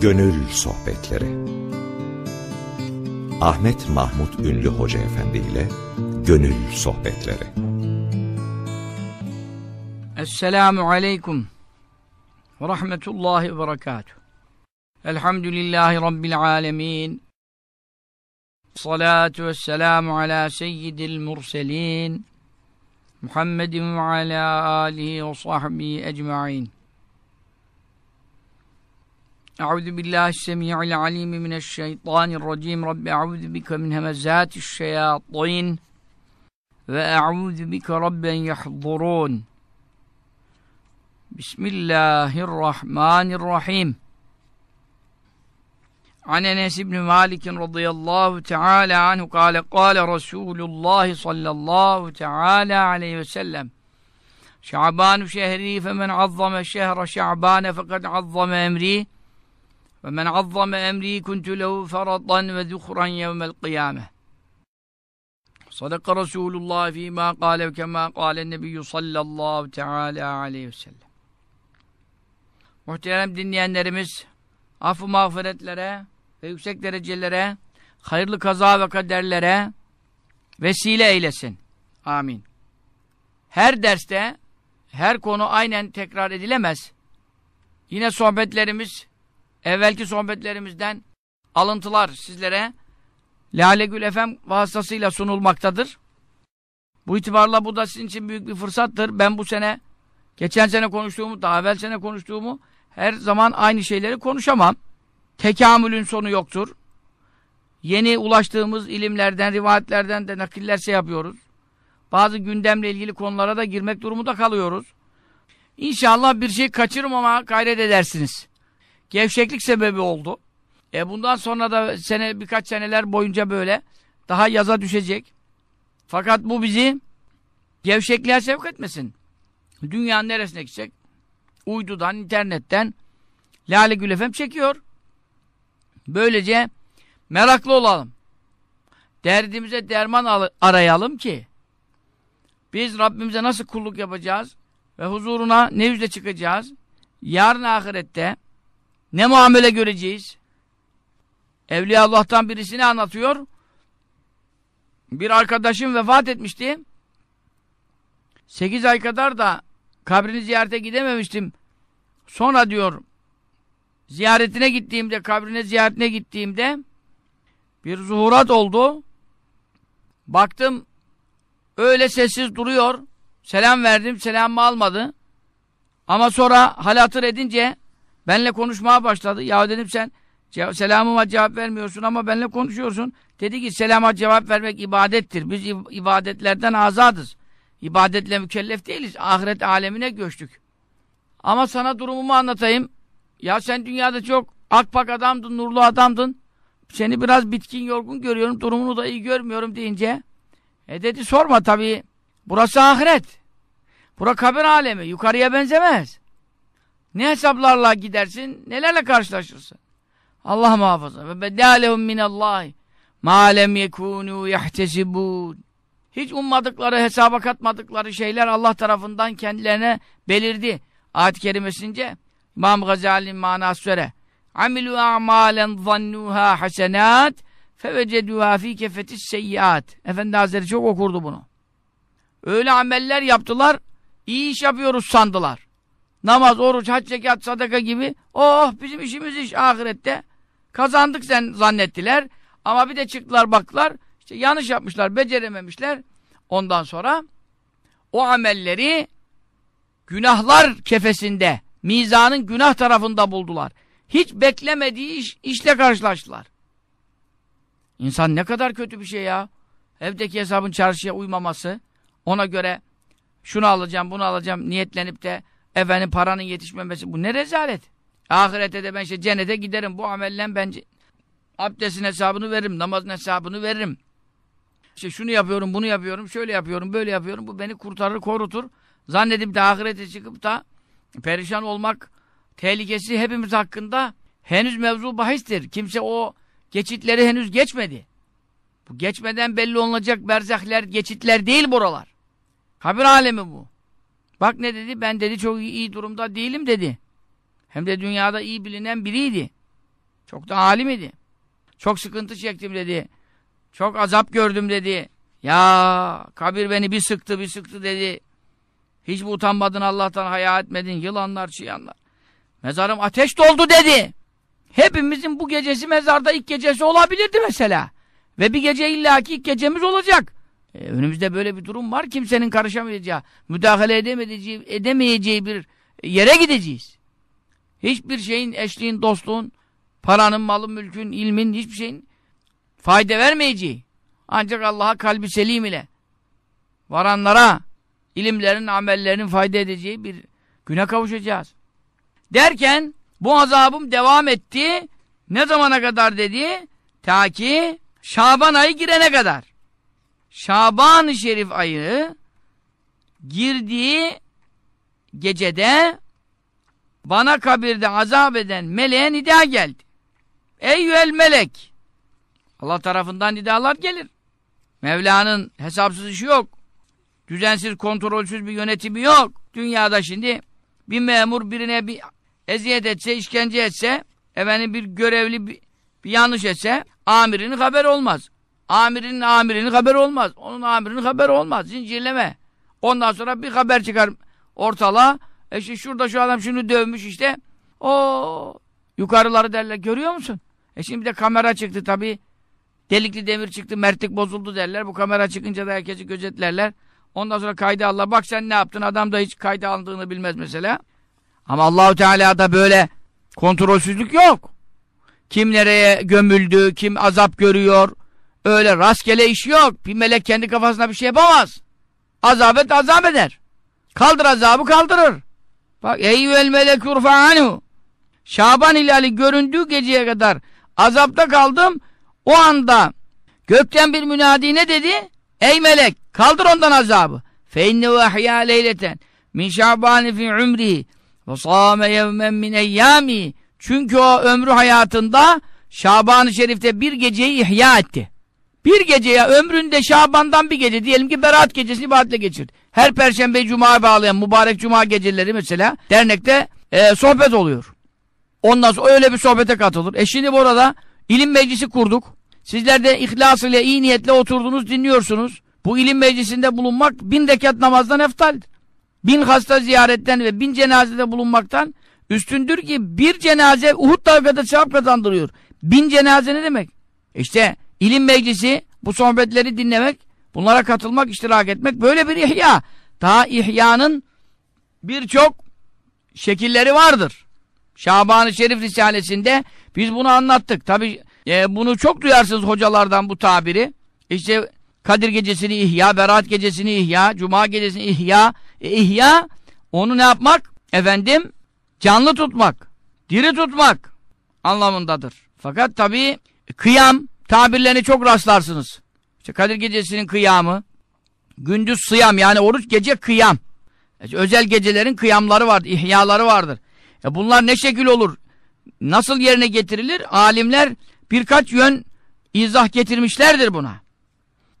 Gönül Sohbetleri. Ahmet Mahmut Ünlü Hoca Efendi ile Gönül Sohbetleri. Esselamu Aleyküm ve Rahmetullahi ve Berekatuhu. Elhamdülillahi Rabbil Alemin. Salatu ve selamu ala seyyidil murselin Muhammedin ve ala alihi ve sahbihi ecma'in أعوذ بالله السميع العليم من الشيطان الرجيم. رب أعوذ بك من همزات الشياطين وأعوذ بك رب يحضرون. بسم الله الرحمن الرحيم. عن أنس بن مالك رضي الله تعالى عنه قال قال رسول الله صلى الله تعالى عليه وسلم شعبان شهري فمن عظم شهر شعبان فقد عظم أمري Ve men azzame emri kuntu lehu feradan ve zuhran yevmel kıyame. Sadaka Resulullah fîmâ kâlev kemâ kâlen nebiyyü sallallahu teâlâ aleyhi ve sellem. Muhterem dinleyenlerimiz, affı mağfiretlere ve yüksek derecelere, hayırlı kaza ve kaderlere vesile eylesin. Amin. Her derste her konu aynen tekrar edilemez. Yine sohbetlerimiz evvelki sohbetlerimizden alıntılar sizlere Lale Gül Efem vasıtasıyla sunulmaktadır. Bu itibarla bu da sizin için büyük bir fırsattır. Ben bu sene, geçen sene konuştuğumu, daha evvel sene konuştuğumu her zaman aynı şeyleri konuşamam. Tekamülün sonu yoktur. Yeni ulaştığımız ilimlerden, rivayetlerden de nakiller şey yapıyoruz. Bazı gündemle ilgili konulara da girmek durumunda kalıyoruz. İnşallah bir şey kaçırmama gayret edersiniz gevşeklik sebebi oldu. E bundan sonra da sene birkaç seneler boyunca böyle daha yaza düşecek. Fakat bu bizi gevşekliğe sevk etmesin. Dünyanın neresine gidecek? Uydudan, internetten Lale Gül Efem çekiyor. Böylece meraklı olalım. Derdimize derman arayalım ki biz Rabbimize nasıl kulluk yapacağız ve huzuruna ne yüzle çıkacağız? Yarın ahirette ne muamele göreceğiz? Evliya Allah'tan birisini anlatıyor. Bir arkadaşım vefat etmişti. Sekiz ay kadar da kabrini ziyarete gidememiştim. Sonra diyor ziyaretine gittiğimde, kabrine ziyaretine gittiğimde bir zuhurat oldu. Baktım öyle sessiz duruyor. Selam verdim, selamımı almadı. Ama sonra hal hatır edince Benle konuşmaya başladı. Ya dedim sen selamıma cevap vermiyorsun ama benle konuşuyorsun. Dedi ki selama cevap vermek ibadettir. Biz ibadetlerden azadız. İbadetle mükellef değiliz. Ahiret alemine göçtük. Ama sana durumumu anlatayım. Ya sen dünyada çok akpak adamdın, nurlu adamdın. Seni biraz bitkin, yorgun görüyorum. Durumunu da iyi görmüyorum deyince. E dedi sorma tabii. Burası ahiret. Bura kabir alemi. Yukarıya benzemez. Ne hesaplarla gidersin, nelerle karşılaşırsın? Allah muhafaza. Ve bedâlehum minallâhi mâ lem yekûnû yahtesibûn. Hiç ummadıkları, hesaba katmadıkları şeyler Allah tarafından kendilerine belirdi. Ayet-i kerimesince İmam Gazali'nin manası söyle. Amilu a'malen zannuha hasenat feveceduha fi kefetis seyyiat. Efendi Hazretleri çok okurdu bunu. Öyle ameller yaptılar, iyi iş yapıyoruz sandılar. Namaz, oruç, hac, zekat, sadaka gibi. Oh bizim işimiz iş ahirette. Kazandık sen zannettiler. Ama bir de çıktılar baktılar. İşte yanlış yapmışlar, becerememişler. Ondan sonra o amelleri günahlar kefesinde, mizanın günah tarafında buldular. Hiç beklemediği iş, işle karşılaştılar. İnsan ne kadar kötü bir şey ya. Evdeki hesabın çarşıya uymaması, ona göre şunu alacağım, bunu alacağım niyetlenip de Efendim paranın yetişmemesi. Bu ne rezalet. Ahirete de ben işte cennete giderim. Bu amelle ben abdestin hesabını veririm. Namazın hesabını veririm. İşte şunu yapıyorum, bunu yapıyorum, şöyle yapıyorum, böyle yapıyorum. Bu beni kurtarır, korutur. Zannedip de ahirete çıkıp da perişan olmak tehlikesi hepimiz hakkında henüz mevzu bahistir. Kimse o geçitleri henüz geçmedi. Bu geçmeden belli olacak berzahler, geçitler değil buralar. Kabir alemi bu. Bak ne dedi? Ben dedi çok iyi, durumda değilim dedi. Hem de dünyada iyi bilinen biriydi. Çok da alim idi. Çok sıkıntı çektim dedi. Çok azap gördüm dedi. Ya kabir beni bir sıktı bir sıktı dedi. Hiç mi utanmadın Allah'tan haya etmedin yılanlar çıyanlar. Mezarım ateş doldu dedi. Hepimizin bu gecesi mezarda ilk gecesi olabilirdi mesela. Ve bir gece illaki ilk gecemiz olacak. E, önümüzde böyle bir durum var. Kimsenin karışamayacağı, müdahale edemeyeceği, edemeyeceği bir yere gideceğiz. Hiçbir şeyin, eşliğin, dostluğun, paranın, malın, mülkün, ilmin, hiçbir şeyin fayda vermeyeceği. Ancak Allah'a kalbi selim ile varanlara ilimlerin, amellerinin fayda edeceği bir güne kavuşacağız. Derken bu azabım devam etti. Ne zamana kadar dedi? Ta ki Şaban ayı girene kadar. Şaban-ı Şerif ayı girdiği gecede bana kabirde azap eden meleğe nida geldi. Eyyüel melek. Allah tarafından nidalar gelir. Mevla'nın hesapsız işi yok. Düzensiz, kontrolsüz bir yönetimi yok. Dünyada şimdi bir memur birine bir eziyet etse, işkence etse, efendim bir görevli bir, bir yanlış etse, amirinin haber olmaz. Amirinin amirinin haber olmaz. Onun amirinin haber olmaz. Zincirleme. Ondan sonra bir haber çıkar ortalığa. E işte şurada şu adam şunu dövmüş işte. O yukarıları derler. Görüyor musun? E şimdi de kamera çıktı tabii. Delikli demir çıktı, mertlik bozuldu derler. Bu kamera çıkınca da herkesi gözetlerler. Ondan sonra kaydı Allah. Bak sen ne yaptın? Adam da hiç kaydı aldığını bilmez mesela. Ama Allahu Teala'da böyle kontrolsüzlük yok. Kim nereye gömüldü, kim azap görüyor. Öyle rastgele iş yok. Bir melek kendi kafasına bir şey yapamaz. Azap et, azap eder. Kaldır azabı, kaldırır. Bak, eyyüel melek urfa'anu. Şaban hilali göründüğü geceye kadar azapta kaldım. O anda gökten bir münadi ne dedi? Ey melek, kaldır ondan azabı. Fe innehu ahya leyleten min şabani fi umrihi ve sâme yevmen min eyyâmi. Çünkü o ömrü hayatında Şaban-ı Şerif'te bir geceyi ihya etti. Bir geceye ömründe Şaban'dan bir gece diyelim ki Berat gecesini ibadetle geçirdi. Her perşembe cumaya bağlayan mübarek cuma geceleri mesela dernekte e, sohbet oluyor. Ondan sonra öyle bir sohbete katılır. E şimdi burada ilim meclisi kurduk. Sizler de ihlas ile iyi niyetle oturdunuz dinliyorsunuz. Bu ilim meclisinde bulunmak bin rekat namazdan eftaldir. Bin hasta ziyaretten ve bin cenazede bulunmaktan üstündür ki bir cenaze Uhud kadar sevap kazandırıyor. Bin cenaze ne demek? İşte ilim meclisi, bu sohbetleri dinlemek, bunlara katılmak, iştirak etmek böyle bir ihya. Daha ihyanın birçok şekilleri vardır. Şaban-ı Şerif Risalesi'nde biz bunu anlattık. Tabi e, bunu çok duyarsınız hocalardan bu tabiri. İşte Kadir gecesini ihya, Berat gecesini ihya, Cuma gecesini ihya. E, ihya onu ne yapmak? Efendim canlı tutmak, diri tutmak anlamındadır. Fakat tabi kıyam tabirlerini çok rastlarsınız. İşte Kadir gecesinin kıyamı, gündüz sıyam yani oruç gece kıyam. İşte özel gecelerin kıyamları vardır, ihyaları vardır. E bunlar ne şekil olur? Nasıl yerine getirilir? Alimler birkaç yön izah getirmişlerdir buna.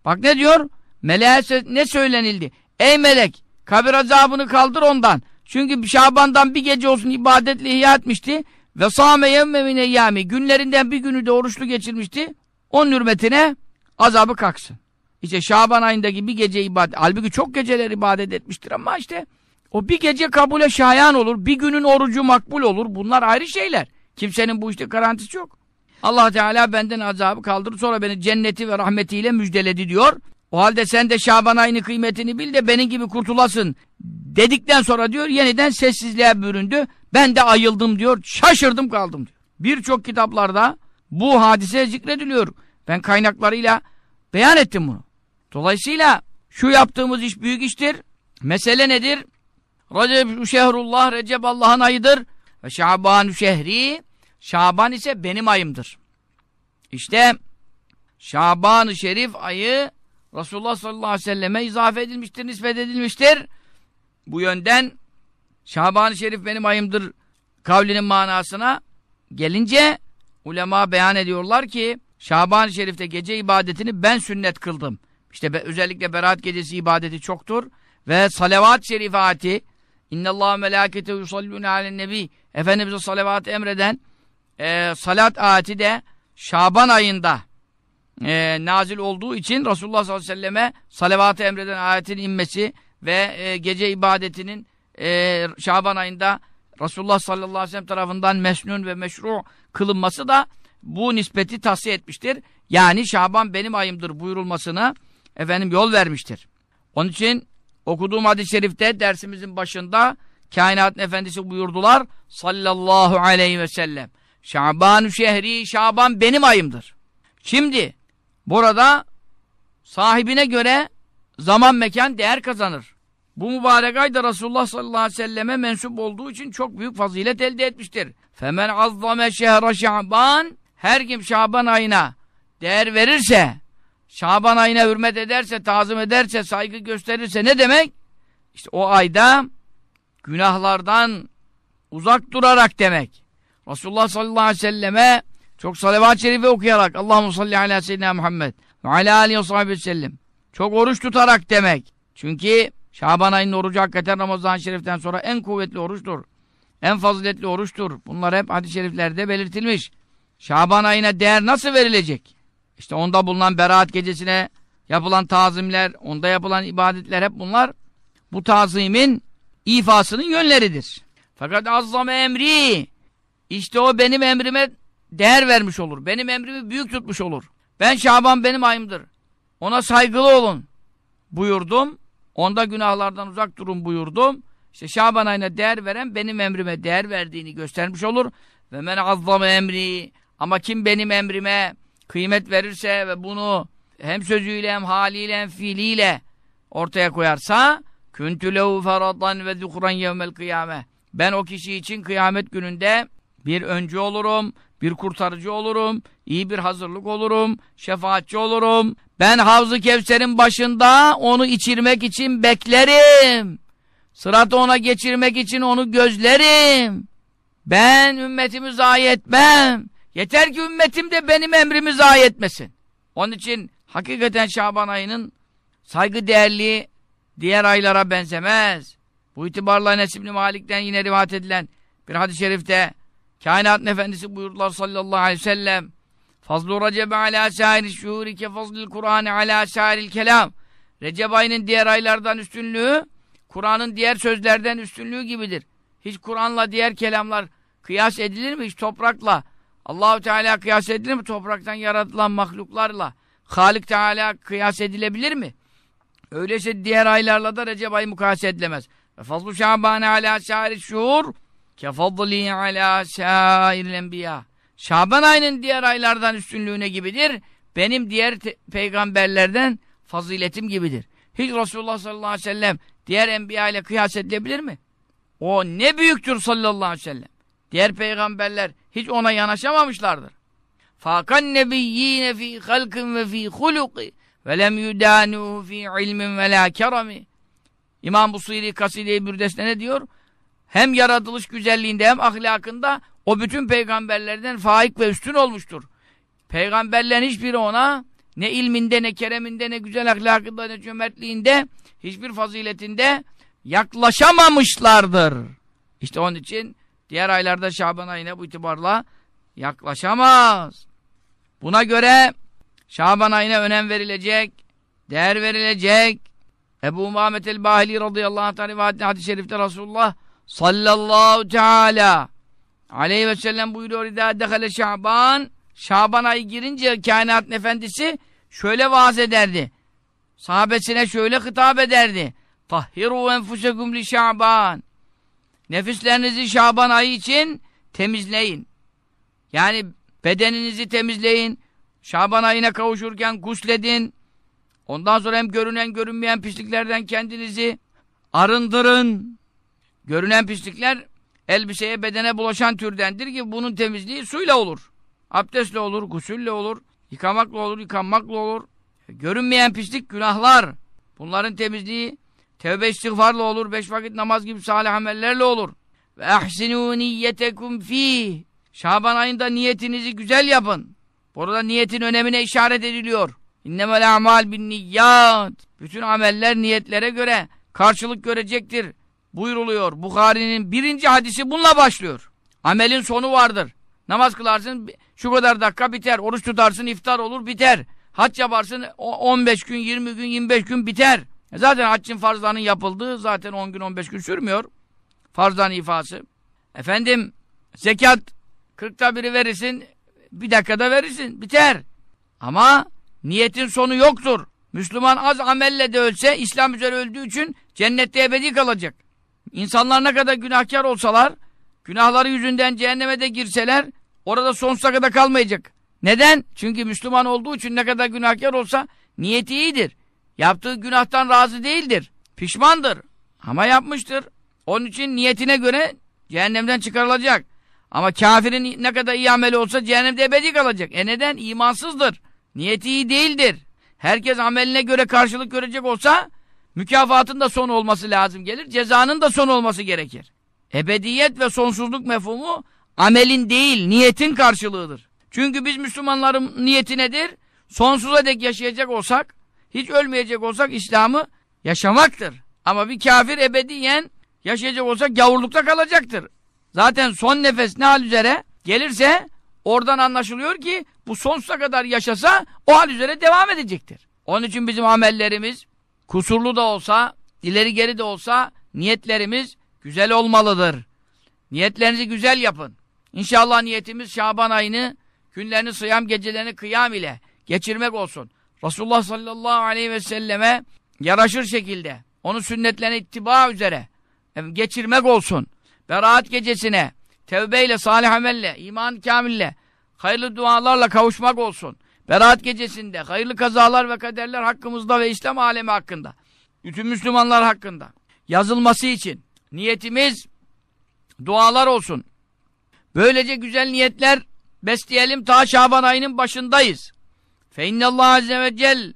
Bak ne diyor? Meleğe ne söylenildi? Ey melek kabir azabını kaldır ondan. Çünkü Şaban'dan bir gece olsun ibadetle ihya etmişti. Ve sâme yevme min eyyâmi. Günlerinden bir günü de oruçlu geçirmişti. Onun hürmetine azabı kalksın. İşte Şaban ayındaki bir gece ibadet. Halbuki çok geceler ibadet etmiştir ama işte o bir gece kabule şayan olur. Bir günün orucu makbul olur. Bunlar ayrı şeyler. Kimsenin bu işte garantisi yok. Allah Teala benden azabı kaldırır sonra beni cenneti ve rahmetiyle müjdeledi diyor. O halde sen de Şaban ayının kıymetini bil de benim gibi kurtulasın dedikten sonra diyor yeniden sessizliğe büründü. Ben de ayıldım diyor. Şaşırdım kaldım diyor. Birçok kitaplarda bu hadise zikrediliyor. Ben kaynaklarıyla beyan ettim bunu. Dolayısıyla şu yaptığımız iş büyük iştir. Mesele nedir? Recep şehrullah, Recep Allah'ın ayıdır. Ve Şaban şehri, Şaban ise benim ayımdır. İşte Şaban-ı Şerif ayı Resulullah sallallahu aleyhi ve selleme izafe edilmiştir, nispet edilmiştir. Bu yönden Şaban-ı Şerif benim ayımdır kavlinin manasına gelince ulema beyan ediyorlar ki Şaban-ı Şerif'te gece ibadetini ben sünnet kıldım. İşte özellikle Berat gecesi ibadeti çoktur ve salavat şerifati İnnallâhu melâkete yusallûne alen nebi Efendimiz'e salavat emreden e, salat ayeti de Şaban ayında e, nazil olduğu için Resulullah sallallahu aleyhi ve selleme salavatı emreden ayetin inmesi ve e, gece ibadetinin e, Şaban ayında Resulullah sallallahu aleyhi ve sellem tarafından mesnun ve meşru kılınması da bu nispeti tahsiye etmiştir. Yani Şaban benim ayımdır buyurulmasına efendim yol vermiştir. Onun için okuduğum hadis-i şerifte dersimizin başında kainatın efendisi buyurdular sallallahu aleyhi ve sellem. Şaban şehri Şaban benim ayımdır. Şimdi burada sahibine göre zaman mekan değer kazanır. Bu mübarek ay da Resulullah sallallahu aleyhi ve selleme mensup olduğu için çok büyük fazilet elde etmiştir. Femen azzame şehre şaban her kim Şaban ayına değer verirse, Şaban ayına hürmet ederse, tazım ederse, saygı gösterirse ne demek? İşte o ayda günahlardan uzak durarak demek. Resulullah sallallahu aleyhi ve selleme çok salavat-ı şerife okuyarak Allahu salli ala seyyidina Muhammed ve ala aleyhi ve sellem. Çok oruç tutarak demek. Çünkü Şaban ayının orucu hakikaten Ramazan-ı Şerif'ten sonra en kuvvetli oruçtur. En faziletli oruçtur. Bunlar hep hadis-i şeriflerde belirtilmiş. Şaban ayına değer nasıl verilecek? İşte onda bulunan beraat gecesine yapılan tazimler, onda yapılan ibadetler hep bunlar bu tazimin ifasının yönleridir. Fakat azzame emri işte o benim emrime değer vermiş olur. Benim emrimi büyük tutmuş olur. Ben Şaban benim ayımdır. Ona saygılı olun buyurdum. Onda günahlardan uzak durun buyurdum. İşte Şaban ayına değer veren benim emrime değer verdiğini göstermiş olur. Ve men azzame emri ama kim benim emrime kıymet verirse ve bunu hem sözüyle hem haliyle hem fiiliyle ortaya koyarsa küntü lehu ve zuhran yevmel kıyame ben o kişi için kıyamet gününde bir öncü olurum, bir kurtarıcı olurum, iyi bir hazırlık olurum, şefaatçi olurum. Ben Havz-ı Kevser'in başında onu içirmek için beklerim. Sıratı ona geçirmek için onu gözlerim. Ben ümmetimi zayi etmem. Yeter ki ümmetim de benim emrimi zayi etmesin. Onun için hakikaten Şaban ayının saygı değerli diğer aylara benzemez. Bu itibarla Enes Malik'ten yine rivayet edilen bir hadis-i şerifte kainatın efendisi buyurdular sallallahu aleyhi ve sellem Fazlu Recebe ala sairi şuhuri ke fazlil Kur'an'ı ala sairil kelam Recep ayının diğer aylardan üstünlüğü Kur'an'ın diğer sözlerden üstünlüğü gibidir. Hiç Kur'an'la diğer kelamlar kıyas edilir mi? Hiç toprakla Allahu Teala kıyas edilir mi? Topraktan yaratılan mahluklarla Halik Teala kıyas edilebilir mi? Öyleyse diğer aylarla da Recep ayı mukayese edilemez. Fazlu Şaban ala şahri şuur kefadli ala şairil enbiya. Şaban ayının diğer aylardan üstünlüğüne gibidir. Benim diğer peygamberlerden faziletim gibidir. Hiç Resulullah sallallahu aleyhi ve sellem diğer enbiya ile kıyas edilebilir mi? O ne büyüktür sallallahu aleyhi ve sellem. Diğer peygamberler hiç ona yanaşamamışlardır. Fakan nebiyyine fi halkın ve fi huluki ve lem yudanu fi ilmin ve la kerami. İmam Busiri Kaside-i Bürdes'te ne diyor? Hem yaratılış güzelliğinde hem ahlakında o bütün peygamberlerden faik ve üstün olmuştur. Peygamberlerin hiçbiri ona ne ilminde, ne kereminde, ne güzel ahlakında, ne cömertliğinde, hiçbir faziletinde yaklaşamamışlardır. İşte onun için diğer aylarda Şaban ayına bu itibarla yaklaşamaz. Buna göre Şaban ayına önem verilecek, değer verilecek. Ebu Muhammed el-Bahili radıyallahu anh rivayetinde hadis-i şerifte Resulullah sallallahu teala aleyhi ve sellem buyuruyor İdâ dehale Şaban Şaban ayı girince kainatın efendisi şöyle vaaz ederdi. Sahabesine şöyle hitap ederdi. Tahhiru enfusekum li Şaban. Nefislerinizi Şaban ayı için temizleyin. Yani bedeninizi temizleyin. Şaban ayına kavuşurken gusledin. Ondan sonra hem görünen görünmeyen pisliklerden kendinizi arındırın. Görünen pislikler elbiseye bedene bulaşan türdendir ki bunun temizliği suyla olur. Abdestle olur, gusülle olur, yıkamakla olur, yıkanmakla olur. Görünmeyen pislik günahlar. Bunların temizliği tevbe istiğfarla olur, beş vakit namaz gibi salih amellerle olur. Ve ahsinû niyyetekum fîh. Şaban ayında niyetinizi güzel yapın. Burada niyetin önemine işaret ediliyor. İnnemel amal bin niyyat. Bütün ameller niyetlere göre karşılık görecektir. Buyruluyor. Bukhari'nin birinci hadisi bununla başlıyor. Amelin sonu vardır. Namaz kılarsın şu kadar dakika biter. Oruç tutarsın iftar olur biter. Hac yaparsın 15 gün, 20 gün, 25 gün biter. E zaten haccın farzlarının yapıldığı zaten 10 gün, 15 gün sürmüyor. Farzların ifası. Efendim zekat 40'ta biri verirsin, bir dakikada verirsin, biter. Ama niyetin sonu yoktur. Müslüman az amelle de ölse, İslam üzere öldüğü için cennette ebedi kalacak. İnsanlar ne kadar günahkar olsalar, günahları yüzünden cehenneme de girseler, orada sonsuza kadar kalmayacak. Neden? Çünkü Müslüman olduğu için ne kadar günahkar olsa, niyeti iyidir. Yaptığı günahtan razı değildir. Pişmandır. Ama yapmıştır. Onun için niyetine göre cehennemden çıkarılacak. Ama kafirin ne kadar iyi ameli olsa cehennemde ebedi kalacak. E neden? İmansızdır. Niyeti iyi değildir. Herkes ameline göre karşılık görecek olsa mükafatın da son olması lazım gelir. Cezanın da son olması gerekir. Ebediyet ve sonsuzluk mefhumu amelin değil, niyetin karşılığıdır. Çünkü biz Müslümanların niyeti nedir? Sonsuza dek yaşayacak olsak, hiç ölmeyecek olsak İslam'ı yaşamaktır. Ama bir kafir ebediyen yaşayacak olsak gavurlukta kalacaktır. Zaten son nefes ne hal üzere gelirse oradan anlaşılıyor ki bu sonsuza kadar yaşasa o hal üzere devam edecektir. Onun için bizim amellerimiz kusurlu da olsa, ileri geri de olsa niyetlerimiz güzel olmalıdır. Niyetlerinizi güzel yapın. İnşallah niyetimiz Şaban ayını, günlerini sıyam, gecelerini kıyam ile geçirmek olsun. Resulullah sallallahu aleyhi ve selleme yaraşır şekilde, onun sünnetlerine ittiba üzere geçirmek olsun. Beraat gecesine, tevbeyle, salih amelle, iman kamille, hayırlı dualarla kavuşmak olsun. Beraat gecesinde hayırlı kazalar ve kaderler hakkımızda ve İslam alemi hakkında, bütün Müslümanlar hakkında yazılması için niyetimiz dualar olsun. Böylece güzel niyetler besleyelim ta Şaban ayının başındayız. Fe innallahu azze ve cel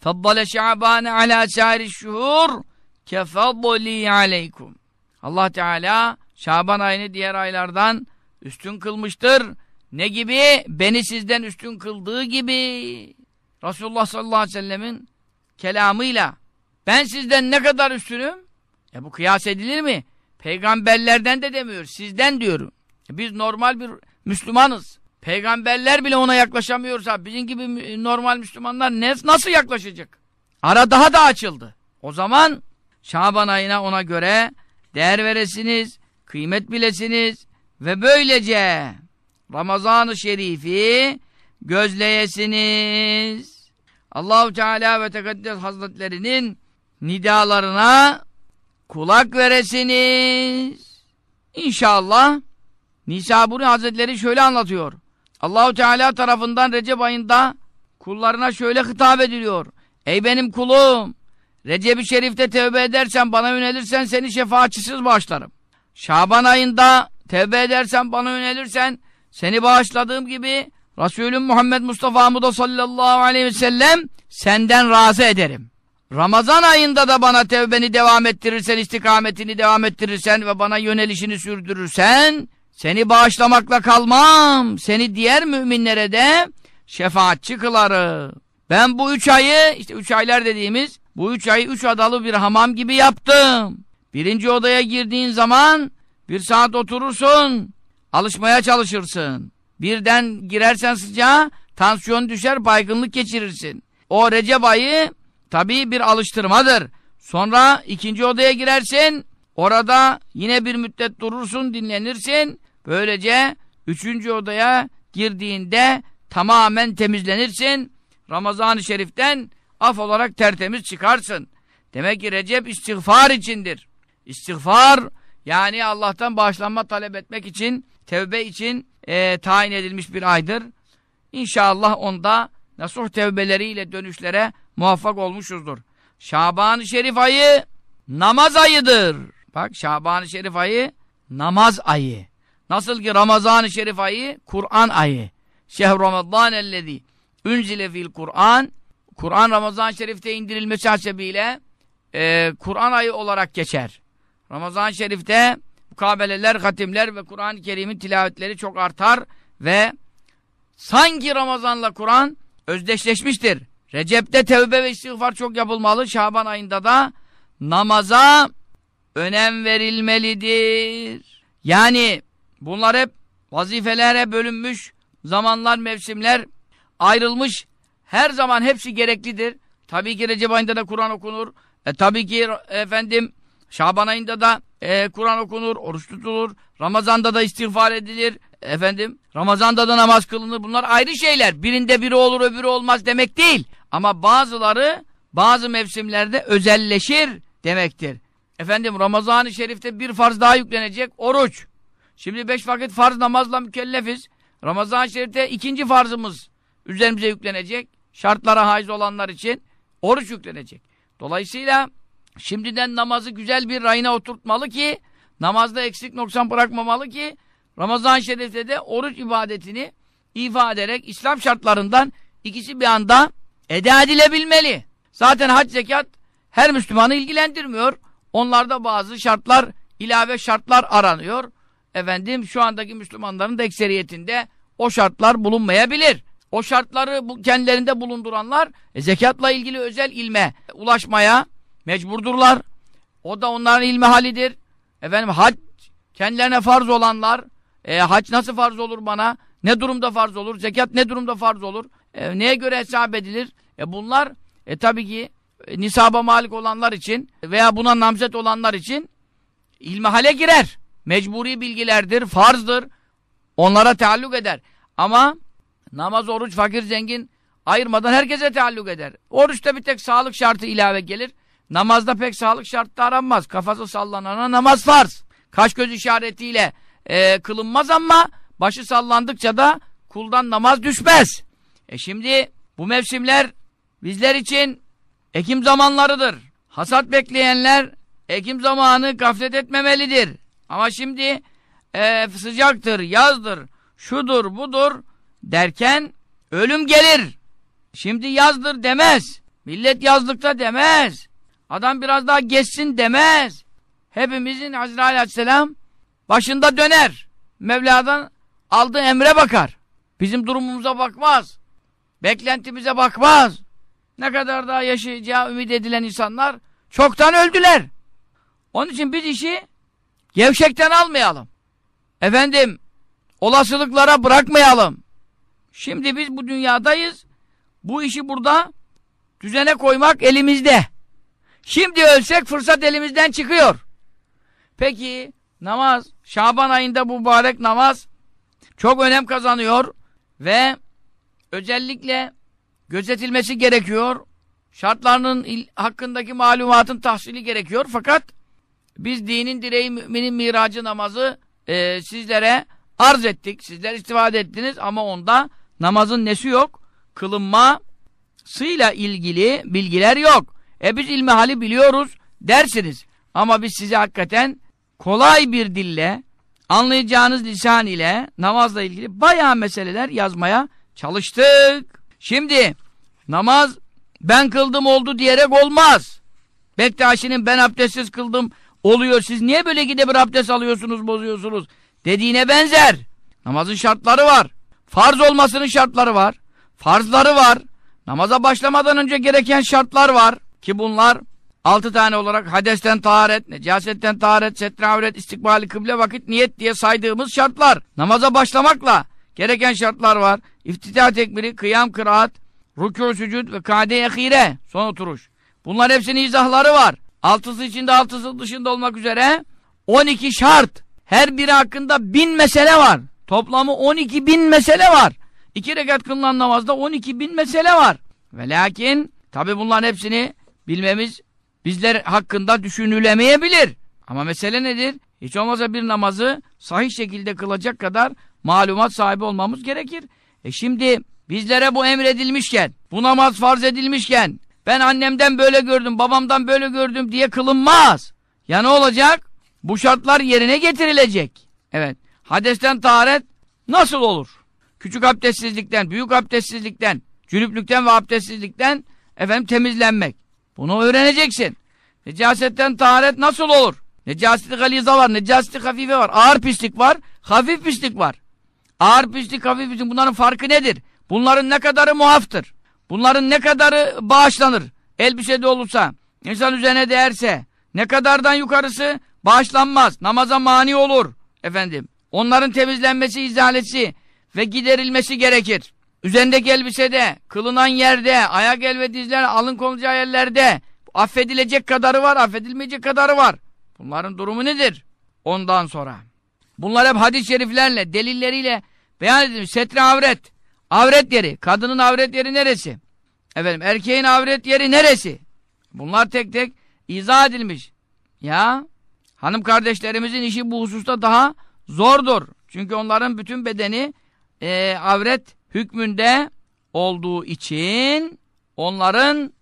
faddale şabane ala sâri şuhur kefadli aleykum. Allah Teala Şaban ayını diğer aylardan üstün kılmıştır. Ne gibi? Beni sizden üstün kıldığı gibi. Resulullah sallallahu aleyhi ve sellemin kelamıyla. Ben sizden ne kadar üstünüm? E bu kıyas edilir mi? Peygamberlerden de demiyor. Sizden diyorum. E biz normal bir Müslümanız. Peygamberler bile ona yaklaşamıyorsa bizim gibi normal Müslümanlar ne, nasıl yaklaşacak? Ara daha da açıldı. O zaman Şaban ayına ona göre değer veresiniz, kıymet bilesiniz ve böylece Ramazan-ı Şerif'i gözleyesiniz. Allahu Teala ve Tekaddes Hazretlerinin nidalarına kulak veresiniz. İnşallah Nisaburi Hazretleri şöyle anlatıyor. Allahu Teala tarafından Recep ayında kullarına şöyle hitap ediliyor. Ey benim kulum! Recep-i Şerif'te tevbe edersen, bana yönelirsen seni şefaatçisiz bağışlarım. Şaban ayında tevbe edersen, bana yönelirsen seni bağışladığım gibi Resulüm Muhammed Mustafa da sallallahu aleyhi ve sellem senden razı ederim. Ramazan ayında da bana tevbeni devam ettirirsen, istikametini devam ettirirsen ve bana yönelişini sürdürürsen seni bağışlamakla kalmam. Seni diğer müminlere de şefaatçi kılarım. Ben bu üç ayı, işte üç aylar dediğimiz, bu üç ayı üç adalı bir hamam gibi yaptım. Birinci odaya girdiğin zaman bir saat oturursun, alışmaya çalışırsın. Birden girersen sıcağa, tansiyon düşer, baygınlık geçirirsin. O Recep ayı tabii bir alıştırmadır. Sonra ikinci odaya girersin, orada yine bir müddet durursun, dinlenirsin. Böylece üçüncü odaya girdiğinde tamamen temizlenirsin. Ramazan-ı Şerif'ten af olarak tertemiz çıkarsın. Demek ki Recep istiğfar içindir. İstiğfar yani Allah'tan bağışlanma talep etmek için, tevbe için e, tayin edilmiş bir aydır. İnşallah onda nasuh tevbeleriyle dönüşlere muvaffak olmuşuzdur. Şaban-ı Şerif ayı namaz ayıdır. Bak Şaban-ı Şerif ayı namaz ayı. Nasıl ki Ramazan-ı Şerif ayı Kur'an ayı. Şehr Ramazan ellezî Ünzile fil Kur'an Kur'an Ramazan-ı Şerif'te indirilmesi hasebiyle e, Kur'an ayı olarak geçer. Ramazan-ı Şerif'te mukabeleler, hatimler ve Kur'an-ı Kerim'in tilavetleri çok artar ve sanki Ramazan'la Kur'an özdeşleşmiştir. Recep'te tevbe ve istiğfar çok yapılmalı. Şaban ayında da namaza önem verilmelidir. Yani bunlar hep vazifelere bölünmüş, zamanlar, mevsimler ayrılmış. Her zaman hepsi gereklidir. Tabii ki Recep ayında da Kur'an okunur. E, tabii ki efendim Şaban ayında da e, Kur'an okunur, oruç tutulur. Ramazanda da istiğfar edilir. Efendim Ramazanda da namaz kılınır. Bunlar ayrı şeyler. Birinde biri olur öbürü olmaz demek değil. Ama bazıları bazı mevsimlerde özelleşir demektir. Efendim Ramazan-ı Şerif'te bir farz daha yüklenecek. Oruç. Şimdi beş vakit farz namazla mükellefiz. Ramazan-ı Şerif'te ikinci farzımız üzerimize yüklenecek. Şartlara haiz olanlar için oruç yüklenecek. Dolayısıyla şimdiden namazı güzel bir rayına oturtmalı ki namazda eksik noksan bırakmamalı ki Ramazan-ı Şerif'te de oruç ibadetini ifade ederek İslam şartlarından ikisi bir anda eda edilebilmeli. Zaten hac zekat her Müslümanı ilgilendirmiyor. Onlarda bazı şartlar, ilave şartlar aranıyor. Efendim şu andaki Müslümanların da ekseriyetinde o şartlar bulunmayabilir. O şartları kendilerinde bulunduranlar e, zekatla ilgili özel ilme ulaşmaya mecburdurlar. O da onların ilmi halidir. Efendim hac kendilerine farz olanlar e, hac nasıl farz olur bana? Ne durumda farz olur? Zekat ne durumda farz olur? E, neye göre hesap edilir? E, bunlar e, tabii ki e, nisaba malik olanlar için veya buna namzet olanlar için ilmihale girer. Mecburi bilgilerdir, farzdır. Onlara taalluk eder. Ama namaz, oruç, fakir, zengin ayırmadan herkese taalluk eder. Oruçta bir tek sağlık şartı ilave gelir. Namazda pek sağlık şartı aranmaz. Kafası sallanana namaz farz. Kaş göz işaretiyle e, kılınmaz ama başı sallandıkça da kuldan namaz düşmez. E şimdi bu mevsimler bizler için ekim zamanlarıdır. Hasat bekleyenler ekim zamanı gaflet etmemelidir. Ama şimdi e, sıcaktır, yazdır, şudur, budur derken ölüm gelir. Şimdi yazdır demez. Millet yazlıkta demez. Adam biraz daha geçsin demez. Hepimizin Hazreti Aleyhisselam başında döner. Mevla'dan aldığı emre bakar. Bizim durumumuza bakmaz. Beklentimize bakmaz. Ne kadar daha yaşayacağı ümit edilen insanlar çoktan öldüler. Onun için biz işi gevşekten almayalım. Efendim, olasılıklara bırakmayalım. Şimdi biz bu dünyadayız. Bu işi burada düzene koymak elimizde. Şimdi ölsek fırsat elimizden çıkıyor. Peki namaz, Şaban ayında bu mübarek namaz çok önem kazanıyor ve özellikle gözetilmesi gerekiyor. Şartlarının hakkındaki malumatın tahsili gerekiyor. Fakat biz dinin direği müminin miracı namazı e, sizlere arz ettik. Sizler istifade ettiniz ama onda namazın nesi yok? Kılınmasıyla ilgili bilgiler yok. E biz ilmi hali biliyoruz dersiniz. Ama biz size hakikaten kolay bir dille, anlayacağınız lisan ile namazla ilgili bayağı meseleler yazmaya çalıştık. Şimdi namaz ben kıldım oldu diyerek olmaz. Bektaşi'nin ben abdestsiz kıldım oluyor. Siz niye böyle gidip bir abdest alıyorsunuz, bozuyorsunuz? Dediğine benzer. Namazın şartları var. Farz olmasının şartları var. Farzları var. Namaza başlamadan önce gereken şartlar var. Ki bunlar altı tane olarak hadesten taharet, necasetten taharet, setre avret, istikbali kıble vakit, niyet diye saydığımız şartlar. Namaza başlamakla gereken şartlar var. İftitah tekbiri, kıyam, kıraat, rükû, sücud ve kade-i ehire, son oturuş. Bunlar hepsinin izahları var. Altısı içinde altısı dışında olmak üzere 12 şart. Her biri hakkında bin mesele var. Toplamı 12 bin mesele var. İki rekat kılınan namazda 12 bin mesele var. Ve lakin tabi bunların hepsini bilmemiz bizler hakkında düşünülemeyebilir. Ama mesele nedir? Hiç olmazsa bir namazı sahih şekilde kılacak kadar malumat sahibi olmamız gerekir. E şimdi bizlere bu emredilmişken, bu namaz farz edilmişken, ben annemden böyle gördüm, babamdan böyle gördüm diye kılınmaz. Ya ne olacak? Bu şartlar yerine getirilecek. Evet. Hadesten taharet nasıl olur? Küçük abdestsizlikten, büyük abdestsizlikten, cünüplükten ve abdestsizlikten efendim temizlenmek. Bunu öğreneceksin. Necasetten taharet nasıl olur? Necaseti galiza var, necaseti hafife var. Ağır pislik var, hafif pislik var. Ağır pislik, hafif pislik bunların farkı nedir? Bunların ne kadarı muhaftır? Bunların ne kadarı bağışlanır? Elbisede olursa, insan üzerine değerse, ne kadardan yukarısı bağışlanmaz, namaza mani olur. Efendim, onların temizlenmesi, izalesi ve giderilmesi gerekir. Üzerindeki elbisede, kılınan yerde, ayak el ve dizler, alın konulacağı yerlerde affedilecek kadarı var, affedilmeyecek kadarı var. Bunların durumu nedir? Ondan sonra. Bunlar hep hadis-i şeriflerle, delilleriyle beyan edilmiş. Setre avret, avret yeri. Kadının avret yeri neresi? Efendim, erkeğin avret yeri neresi? Bunlar tek tek izah edilmiş. Ya, hanım kardeşlerimizin işi bu hususta daha zordur. Çünkü onların bütün bedeni e, avret hükmünde olduğu için onların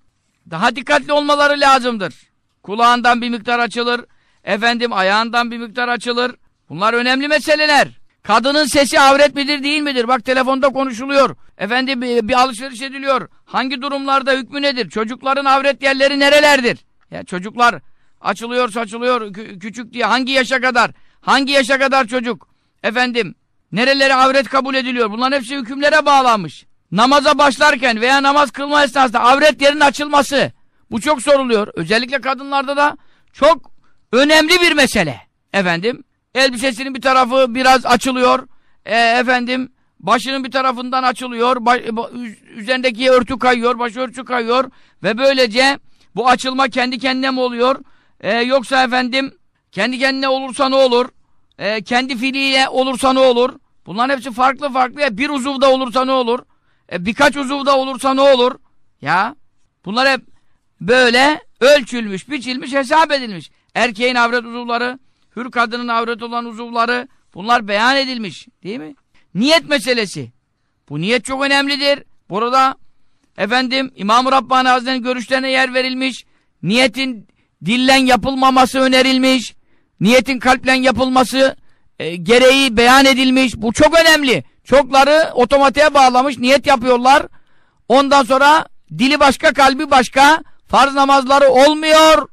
daha dikkatli olmaları lazımdır. Kulağından bir miktar açılır, efendim ayağından bir miktar açılır. Bunlar önemli meseleler. Kadının sesi avret midir değil midir? Bak telefonda konuşuluyor. Efendim bir, alışveriş ediliyor. Hangi durumlarda hükmü nedir? Çocukların avret yerleri nerelerdir? Ya çocuklar açılıyor saçılıyor kü küçük diye hangi yaşa kadar? Hangi yaşa kadar çocuk? Efendim nereleri avret kabul ediliyor? Bunların hepsi hükümlere bağlanmış. Namaza başlarken veya namaz kılma esnasında avret yerinin açılması. Bu çok soruluyor. Özellikle kadınlarda da çok önemli bir mesele. Efendim elbisesinin bir tarafı biraz açılıyor. E, efendim başının bir tarafından açılıyor. Baş, üzerindeki örtü kayıyor. Başörtüsü kayıyor. Ve böylece bu açılma kendi kendine mi oluyor? E, yoksa efendim kendi kendine olursa ne olur? E, kendi fiiliyle olursa ne olur? Bunların hepsi farklı farklı. Bir uzuvda olursa ne olur? E, birkaç uzuvda olursa ne olur? Ya bunlar hep böyle ölçülmüş, biçilmiş, hesap edilmiş. Erkeğin avret uzuvları, hür kadının avret olan uzuvları bunlar beyan edilmiş. Değil mi? Niyet meselesi. Bu niyet çok önemlidir. Burada efendim İmam-ı Rabbani Hazretleri'nin görüşlerine yer verilmiş. Niyetin dillen yapılmaması önerilmiş. Niyetin kalplen yapılması e, gereği beyan edilmiş. Bu çok önemli. Çokları otomatiğe bağlamış, niyet yapıyorlar. Ondan sonra dili başka, kalbi başka. Farz namazları olmuyor.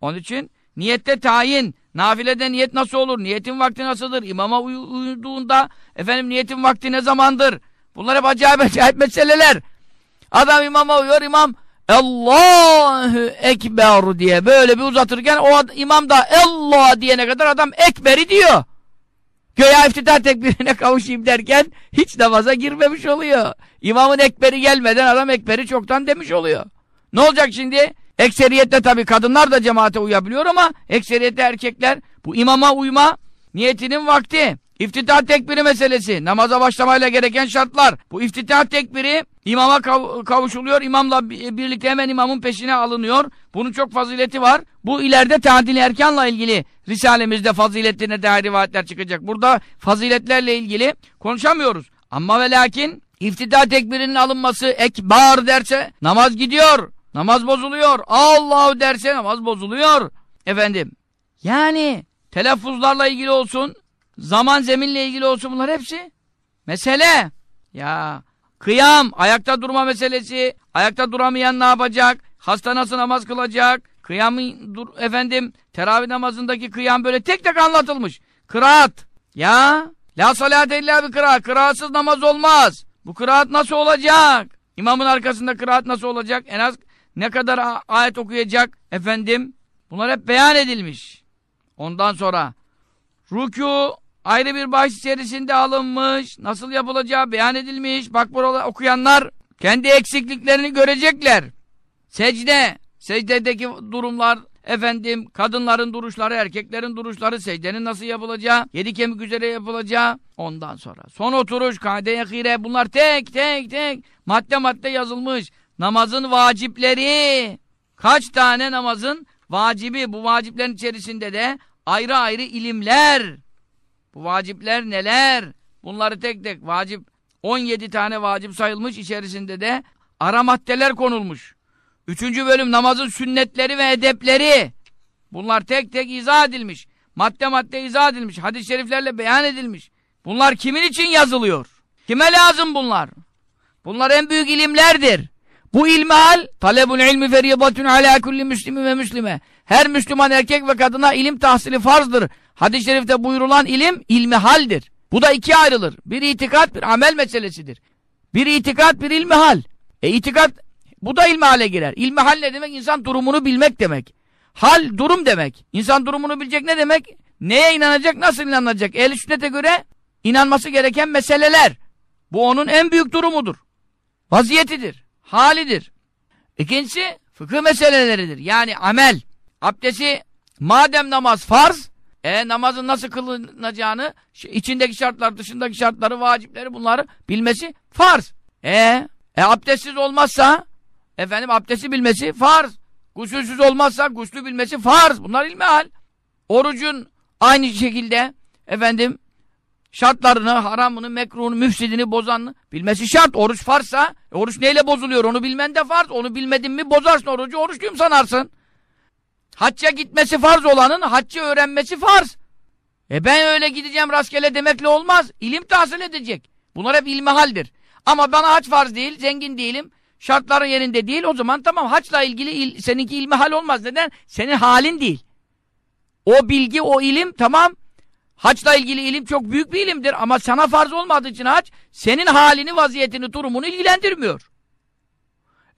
Onun için niyette tayin. Nafilede niyet nasıl olur? Niyetin vakti nasıldır? İmama uy uyuduğunda efendim niyetin vakti ne zamandır? Bunlar hep acayip acayip meseleler. Adam imama uyuyor, imam Allahu Ekber diye böyle bir uzatırken o imam da Allah diyene kadar adam Ekber'i diyor. Göya iftitah tekbirine kavuşayım derken hiç namaza girmemiş oluyor. İmamın ekberi gelmeden adam ekberi çoktan demiş oluyor. Ne olacak şimdi? Ekseriyette tabii kadınlar da cemaate uyabiliyor ama ekseriyette erkekler bu imama uyma niyetinin vakti. İftitah tekbiri meselesi. Namaza başlamayla gereken şartlar. Bu iftitah tekbiri imama kav kavuşuluyor. İmamla birlikte hemen imamın peşine alınıyor. Bunun çok fazileti var. Bu ileride tadil erkanla ilgili Risalemizde faziletlerine dair rivayetler çıkacak. Burada faziletlerle ilgili konuşamıyoruz. Ama ve lakin iftitah tekbirinin alınması ekbar derse namaz gidiyor. Namaz bozuluyor. Allahu derse namaz bozuluyor. Efendim. Yani telaffuzlarla ilgili olsun, zaman zeminle ilgili olsun bunlar hepsi mesele. Ya kıyam, ayakta durma meselesi, ayakta duramayan ne yapacak? Hasta nasıl namaz kılacak? Kıyamın dur efendim teravih namazındaki kıyam böyle tek tek anlatılmış. Kıraat. Ya la salate illa bir kıraat. Kıraatsız namaz olmaz. Bu kıraat nasıl olacak? İmamın arkasında kıraat nasıl olacak? En az ne kadar ayet okuyacak efendim? Bunlar hep beyan edilmiş. Ondan sonra rükû ayrı bir bahis içerisinde alınmış. Nasıl yapılacağı beyan edilmiş. Bak burada okuyanlar kendi eksikliklerini görecekler. Secde. Secdedeki durumlar efendim kadınların duruşları, erkeklerin duruşları, secdenin nasıl yapılacağı, yedi kemik üzere yapılacağı ondan sonra. Son oturuş, kaide hire bunlar tek tek tek madde madde yazılmış. Namazın vacipleri. Kaç tane namazın vacibi bu vaciplerin içerisinde de ayrı ayrı ilimler. Bu vacipler neler? Bunları tek tek vacip 17 tane vacip sayılmış içerisinde de ara maddeler konulmuş. Üçüncü bölüm namazın sünnetleri ve edepleri. Bunlar tek tek izah edilmiş. Madde madde izah edilmiş. Hadis-i şeriflerle beyan edilmiş. Bunlar kimin için yazılıyor? Kime lazım bunlar? Bunlar en büyük ilimlerdir. Bu ilmihal talebul ilmi feridatun ala kulli müslimi ve müslime. Her Müslüman erkek ve kadına ilim tahsili farzdır. Hadis-i şerifte buyurulan ilim ilmihaldir. Bu da ikiye ayrılır. Bir itikat, bir amel meselesidir. Bir itikat, bir ilmihal. E itikat bu da ilmihale girer. İlmihal ne demek? İnsan durumunu bilmek demek. Hal durum demek. İnsan durumunu bilecek ne demek? Neye inanacak, nasıl inanacak? Ehl-i sünnete göre inanması gereken meseleler. Bu onun en büyük durumudur. Vaziyetidir, halidir. İkincisi fıkıh meseleleridir. Yani amel. Abdesti madem namaz farz, e namazın nasıl kılınacağını, içindeki şartlar, dışındaki şartları, vacipleri bunları bilmesi farz. E, e abdestsiz olmazsa efendim abdesti bilmesi farz. Gusülsüz olmazsa guslü bilmesi farz. Bunlar ilmihal. Orucun aynı şekilde efendim şartlarını, haramını, mekruhunu, müfsidini, bozanını bilmesi şart. Oruç farsa, e, oruç neyle bozuluyor onu bilmen de farz. Onu bilmedin mi bozarsın orucu, oruçluyum sanarsın. Hacca gitmesi farz olanın haccı öğrenmesi farz. E ben öyle gideceğim rastgele demekle olmaz. İlim tahsil edecek. Bunlar hep ilmihaldir. Ama bana hac farz değil, zengin değilim, şartların yerinde değil. O zaman tamam haçla ilgili il, seninki ilmihal olmaz. Neden? Senin halin değil. O bilgi, o ilim tamam. Haçla ilgili ilim çok büyük bir ilimdir ama sana farz olmadığı için hac senin halini, vaziyetini, durumunu ilgilendirmiyor.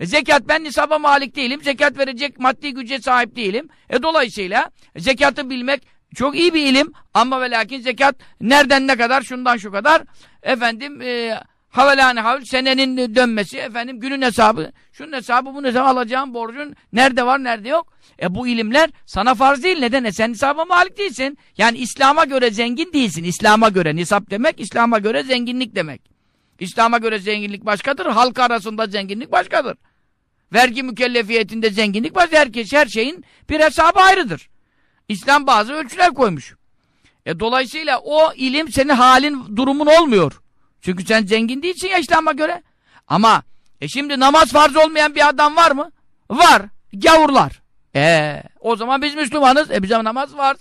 E zekat ben nisaba malik değilim. Zekat verecek maddi güce sahip değilim. E dolayısıyla zekatı bilmek çok iyi bir ilim. Ama ve lakin zekat nereden ne kadar şundan şu kadar. Efendim e, havelâne havl senenin dönmesi efendim günün hesabı. Şunun hesabı bunun hesabı alacağım borcun nerede var nerede yok? E bu ilimler sana farz değil. Neden? E sen nisaba malik değilsin. Yani İslam'a göre zengin değilsin. İslam'a göre nisap demek İslam'a göre zenginlik demek İslam'a göre zenginlik başkadır halk arasında zenginlik başkadır vergi mükellefiyetinde zenginlik var herkes her şeyin bir hesabı ayrıdır İslam bazı ölçüler koymuş. E dolayısıyla o ilim senin halin, durumun olmuyor. Çünkü sen zengin değilsin ya İslam'a göre. Ama e şimdi namaz farz olmayan bir adam var mı? Var. Gavurlar. E o zaman biz Müslümanız. E bize namaz var.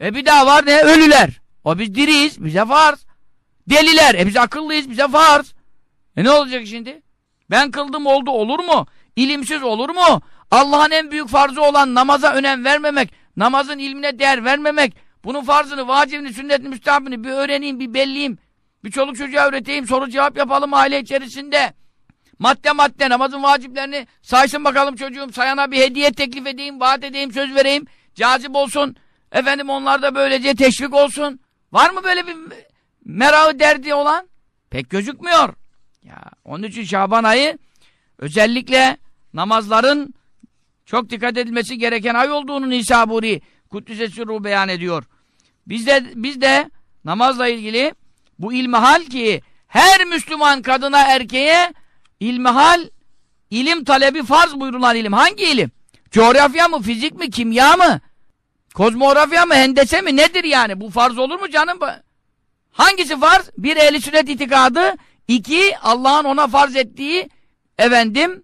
E bir daha var ne? Ölüler. O biz diriyiz. Bize farz. Deliler. E biz akıllıyız. Bize farz. E ne olacak şimdi? Ben kıldım oldu olur mu? İlimsiz olur mu? Allah'ın en büyük farzı olan namaza önem vermemek, namazın ilmine değer vermemek, bunun farzını, vacibini, sünnetini, müstahabini bir öğreneyim, bir belleyeyim, bir çoluk çocuğa öğreteyim, soru cevap yapalım aile içerisinde. Madde madde namazın vaciplerini saysın bakalım çocuğum, sayana bir hediye teklif edeyim, vaat edeyim, söz vereyim, cazip olsun. Efendim onlar da böylece teşvik olsun. Var mı böyle bir merakı derdi olan? Pek gözükmüyor. Ya onun için Şaban ayı özellikle namazların çok dikkat edilmesi gereken ay olduğunu Nisa Buri Kuddüs'e beyan ediyor. Biz de, biz de namazla ilgili bu ilmihal ki her Müslüman kadına erkeğe ilmihal ilim talebi farz buyurulan ilim. Hangi ilim? Coğrafya mı, fizik mi, kimya mı? Kozmografya mı, hendese mi? Nedir yani? Bu farz olur mu canım? Hangisi farz? Bir ehli sünnet itikadı, iki Allah'ın ona farz ettiği efendim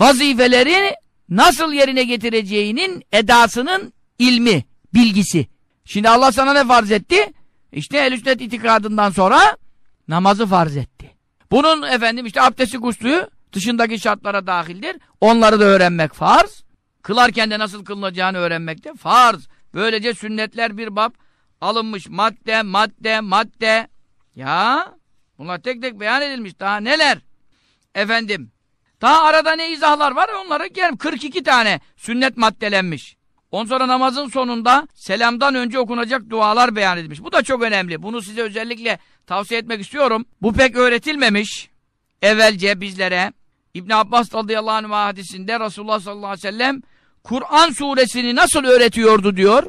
vazifeleri nasıl yerine getireceğinin edasının ilmi, bilgisi. Şimdi Allah sana ne farz etti? İşte el sünnet itikadından sonra namazı farz etti. Bunun efendim işte abdesti gusluyu dışındaki şartlara dahildir. Onları da öğrenmek farz. Kılarken de nasıl kılınacağını öğrenmek de farz. Böylece sünnetler bir bab alınmış. Madde, madde, madde. Ya bunlar tek tek beyan edilmiş. Daha neler? Efendim daha arada ne izahlar var onlara gel 42 tane sünnet maddelenmiş. On sonra namazın sonunda selamdan önce okunacak dualar beyan edilmiş. Bu da çok önemli. Bunu size özellikle tavsiye etmek istiyorum. Bu pek öğretilmemiş. Evvelce bizlere İbn Abbas radıyallahu anh hadisinde Resulullah sallallahu aleyhi ve sellem Kur'an suresini nasıl öğretiyordu diyor.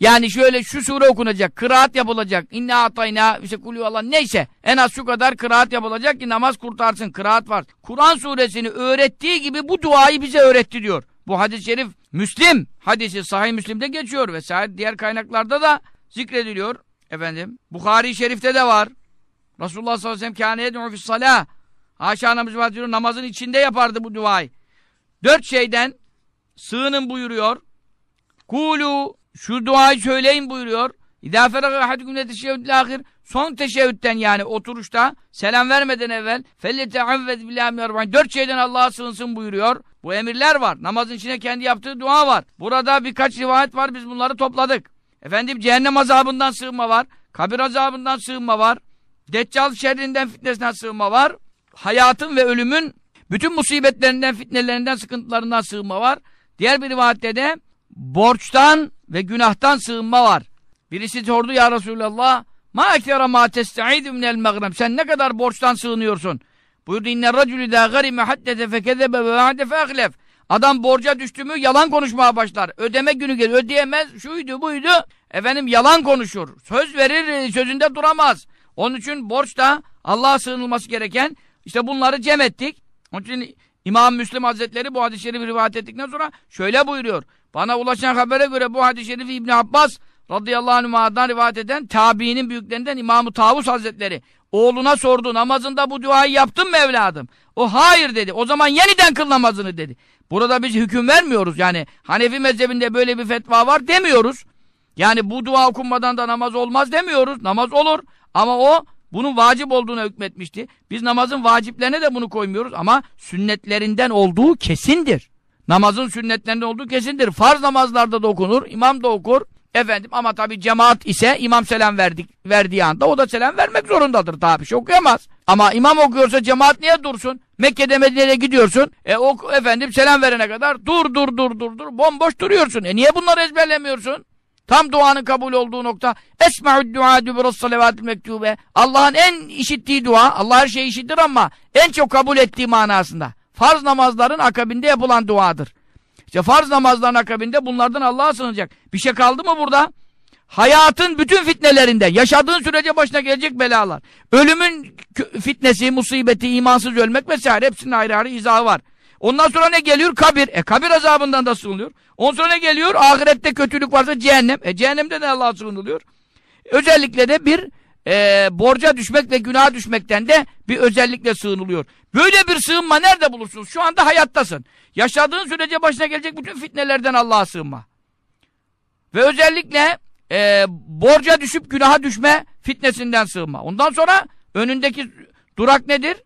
Yani şöyle şu sure okunacak, kıraat yapılacak. İnna atayna, işte kulü Allah neyse. En az şu kadar kıraat yapılacak ki namaz kurtarsın. Kıraat var. Kur'an suresini öğrettiği gibi bu duayı bize öğretti diyor. Bu hadis-i şerif Müslim hadisi Sahih Müslim'de geçiyor vesaire diğer kaynaklarda da zikrediliyor. Efendim Bukhari Şerif'te de var. Resulullah sallallahu aleyhi ve sellem kâne yed'u fissalâh. Haşa anamız diyor namazın içinde yapardı bu duayı. Dört şeyden sığının buyuruyor. Kulu şu duayı söyleyin buyuruyor. İzâ feraga ahadüküm ne teşebbüdül. Son teşebbütten yani oturuşta selam vermeden evvel felleteavvez billahi Dört şeyden Allah'a sığınsın buyuruyor. Bu emirler var. Namazın içine kendi yaptığı dua var. Burada birkaç rivayet var. Biz bunları topladık. Efendim cehennem azabından sığınma var. Kabir azabından sığınma var. Deccal şerrinden fitnesinden sığınma var. Hayatın ve ölümün bütün musibetlerinden, fitnelerinden, sıkıntılarından sığınma var. Diğer bir rivayette de borçtan ve günahtan sığınma var. Birisi sordu ya Resulallah ma ektere ma testaidu minel megrem. Sen ne kadar borçtan sığınıyorsun? Buyurdu inne racülü dâ garime haddete fekezebe ve vaade fehlef. Adam borca düştü mü yalan konuşmaya başlar. Ödeme günü gelir. Ödeyemez. Şuydu buydu. Efendim yalan konuşur. Söz verir sözünde duramaz. Onun için borç da Allah'a sığınılması gereken işte bunları cem ettik. Onun için İmam Müslim Hazretleri bu hadis-i şerifi rivayet ettikten sonra şöyle buyuruyor. Bana ulaşan habere göre bu hadis-i şerifi İbni Abbas radıyallahu anh'a'dan rivayet eden tabiinin büyüklerinden İmam-ı Tavus Hazretleri oğluna sordu namazında bu duayı yaptın mı evladım? O hayır dedi. O zaman yeniden kıl namazını dedi. Burada biz hüküm vermiyoruz. Yani Hanefi mezhebinde böyle bir fetva var demiyoruz. Yani bu dua okunmadan da namaz olmaz demiyoruz. Namaz olur. Ama o bunun vacip olduğuna hükmetmişti. Biz namazın vaciplerine de bunu koymuyoruz ama sünnetlerinden olduğu kesindir. Namazın sünnetlerinden olduğu kesindir. Farz namazlarda da okunur, imam da okur. Efendim ama tabi cemaat ise imam selam verdik, verdiği anda o da selam vermek zorundadır. Daha bir şey okuyamaz. Ama imam okuyorsa cemaat niye dursun? Mekke'de Medine'ye gidiyorsun. E o efendim selam verene kadar dur dur dur dur dur bomboş duruyorsun. E niye bunları ezberlemiyorsun? Tam duanın kabul olduğu nokta. Esma'ud dua dübürus salavatil mektube. Allah'ın en işittiği dua. Allah her şeyi işitir ama en çok kabul ettiği manasında. Farz namazların akabinde yapılan duadır. İşte farz namazların akabinde bunlardan Allah'a sığınacak. Bir şey kaldı mı burada? Hayatın bütün fitnelerinde, yaşadığın sürece başına gelecek belalar. Ölümün fitnesi, musibeti, imansız ölmek vesaire hepsinin ayrı ayrı izahı var. Ondan sonra ne geliyor? Kabir. E kabir azabından da sığınılıyor. Ondan sonra ne geliyor? Ahirette kötülük varsa cehennem. E cehennemde de Allah'a sığınılıyor. Özellikle de bir e, borca düşmek ve günaha düşmekten de bir özellikle sığınılıyor. Böyle bir sığınma nerede bulursunuz? Şu anda hayattasın. Yaşadığın sürece başına gelecek bütün fitnelerden Allah'a sığınma. Ve özellikle e, borca düşüp günaha düşme fitnesinden sığınma. Ondan sonra önündeki durak nedir?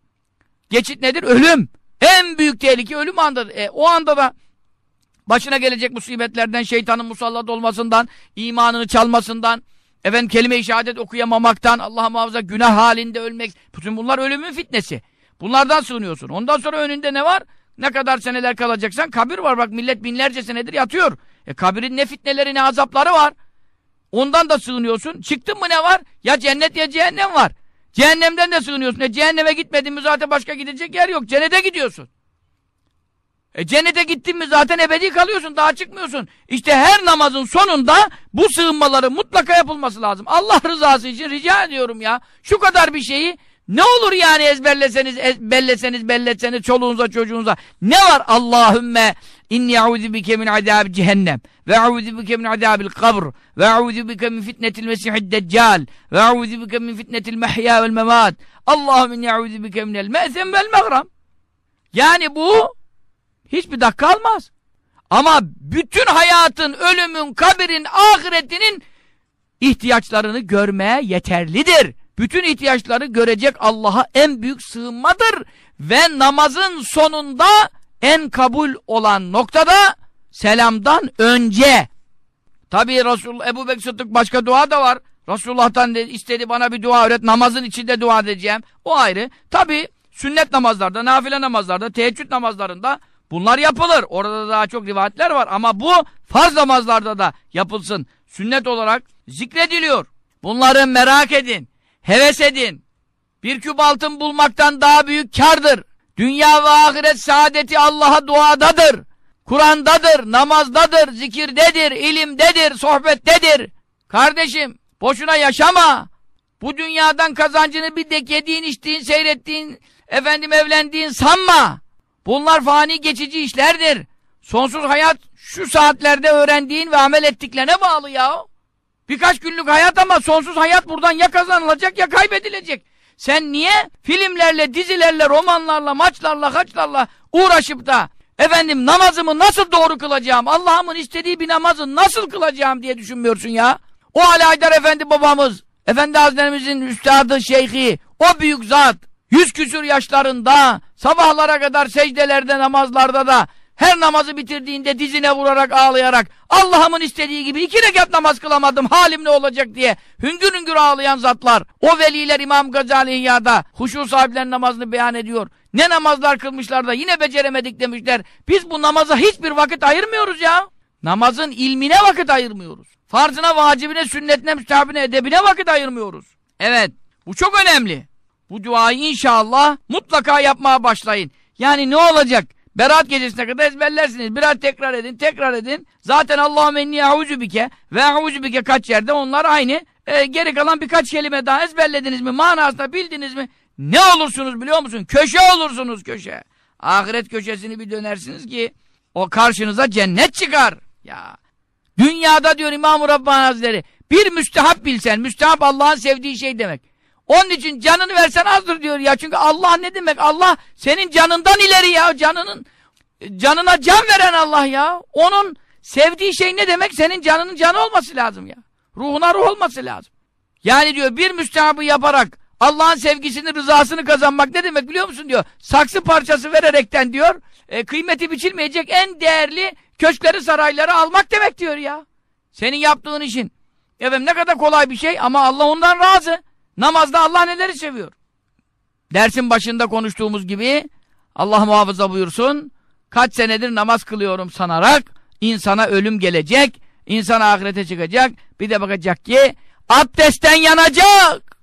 Geçit nedir? Ölüm. En büyük tehlike ölüm andadır. E, o anda da başına gelecek musibetlerden, şeytanın musallat olmasından, imanını çalmasından, efendim kelime-i şehadet okuyamamaktan, Allah muhafaza günah halinde ölmek, bütün bunlar ölümün fitnesi. Bunlardan sığınıyorsun. Ondan sonra önünde ne var? Ne kadar seneler kalacaksan kabir var. Bak millet binlerce senedir yatıyor. E kabirin ne fitneleri ne azapları var. Ondan da sığınıyorsun. Çıktın mı ne var? Ya cennet ya cehennem var. Cehennemden de sığınıyorsun. E cehenneme gitmedin mi zaten başka gidecek yer yok. Cennete gidiyorsun. E cennete gittin mi zaten ebedi kalıyorsun. Daha çıkmıyorsun. İşte her namazın sonunda bu sığınmaları mutlaka yapılması lazım. Allah rızası için rica ediyorum ya. Şu kadar bir şeyi ne olur yani ezberleseniz, ezberleseniz, belletseniz çoluğunuza çocuğunuza. Ne var? Allahümme inni a'udhu bike min azab cehennem ve a'udhu bike min azabil kabr ve a'udhu bike min fitnetil mesihid deccal ve a'udhu bike min fitnetil mehya vel memat. Allahümme inni a'udhu bike minel me'zem vel megram. Yani bu hiçbir dakika almaz. Ama bütün hayatın, ölümün, kabirin, ahiretinin ihtiyaçlarını görmeye yeterlidir bütün ihtiyaçları görecek Allah'a en büyük sığınmadır ve namazın sonunda en kabul olan noktada selamdan önce. Tabi Resul Ebu Bekir Sıddık başka dua da var. Resulullah'tan istedi bana bir dua öğret namazın içinde dua edeceğim. O ayrı. Tabi sünnet namazlarda nafile namazlarda teheccüd namazlarında bunlar yapılır. Orada daha çok rivayetler var ama bu farz namazlarda da yapılsın. Sünnet olarak zikrediliyor. Bunları merak edin Heves edin. Bir küp altın bulmaktan daha büyük kardır. Dünya ve ahiret saadeti Allah'a duadadır. Kur'an'dadır, namazdadır, zikirdedir, ilimdedir, sohbettedir. Kardeşim, boşuna yaşama. Bu dünyadan kazancını bir de yediğin, içtiğin, seyrettiğin, efendim evlendiğin sanma. Bunlar fani geçici işlerdir. Sonsuz hayat şu saatlerde öğrendiğin ve amel ettiklerine bağlı ya. Birkaç günlük hayat ama sonsuz hayat buradan ya kazanılacak ya kaybedilecek. Sen niye filmlerle, dizilerle, romanlarla, maçlarla, haçlarla uğraşıp da efendim namazımı nasıl doğru kılacağım, Allah'ımın istediği bir namazı nasıl kılacağım diye düşünmüyorsun ya. O Ali Haydar Efendi babamız, Efendi Hazretlerimizin üstadı, şeyhi, o büyük zat, yüz küsür yaşlarında, sabahlara kadar secdelerde, namazlarda da her namazı bitirdiğinde dizine vurarak ağlayarak Allah'ımın istediği gibi iki rekat namaz kılamadım halim ne olacak diye hüngür hüngür ağlayan zatlar o veliler İmam Gazali İhya'da huşu sahiplerinin namazını beyan ediyor. Ne namazlar kılmışlar da yine beceremedik demişler. Biz bu namaza hiçbir vakit ayırmıyoruz ya. Namazın ilmine vakit ayırmıyoruz. Farzına, vacibine, sünnetine, müstehabine, edebine vakit ayırmıyoruz. Evet, bu çok önemli. Bu duayı inşallah mutlaka yapmaya başlayın. Yani ne olacak? Berat gecesine kadar ezberlersiniz. Biraz tekrar edin, tekrar edin. Zaten Allahümme inni eûzü bike ve eûzü bike kaç yerde onlar aynı. E, geri kalan birkaç kelime daha ezberlediniz mi? Manasında bildiniz mi? Ne olursunuz biliyor musun? Köşe olursunuz köşe. Ahiret köşesini bir dönersiniz ki o karşınıza cennet çıkar. Ya. Dünyada diyor İmam-ı Rabbani Hazretleri bir müstehap bilsen, müstehap Allah'ın sevdiği şey demek. Onun için canını versen azdır diyor ya. Çünkü Allah ne demek? Allah senin canından ileri ya. Canının canına can veren Allah ya. Onun sevdiği şey ne demek? Senin canının canı olması lazım ya. Ruhuna ruh olması lazım. Yani diyor bir müstehabı yaparak Allah'ın sevgisini, rızasını kazanmak ne demek biliyor musun diyor. Saksı parçası vererekten diyor. E, kıymeti biçilmeyecek en değerli köşkleri, sarayları almak demek diyor ya. Senin yaptığın işin. Evet ne kadar kolay bir şey ama Allah ondan razı. Namazda Allah neleri seviyor? Dersin başında konuştuğumuz gibi Allah muhafaza buyursun. Kaç senedir namaz kılıyorum sanarak insana ölüm gelecek, insan ahirete çıkacak. Bir de bakacak ki abdestten yanacak.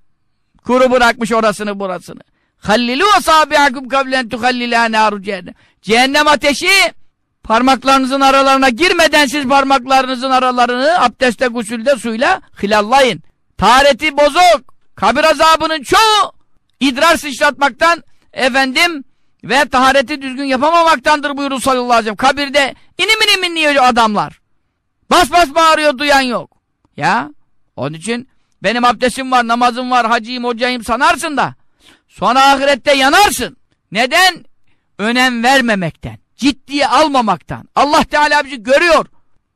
Kuru bırakmış orasını burasını. Hallilu asabi'akum kavlen tuhallila naru cehennem. Cehennem ateşi parmaklarınızın aralarına girmeden siz parmaklarınızın aralarını abdeste gusülde suyla hilallayın. Tahareti bozuk. Kabir azabının çoğu idrar sıçratmaktan efendim ve tahareti düzgün yapamamaktandır buyurur sallallahu aleyhi ve sellem. Kabirde inim inim inliyor adamlar. Bas bas bağırıyor duyan yok. Ya onun için benim abdestim var, namazım var, hacıyım, hocayım sanarsın da sonra ahirette yanarsın. Neden? Önem vermemekten, ciddiye almamaktan. Allah Teala bizi görüyor.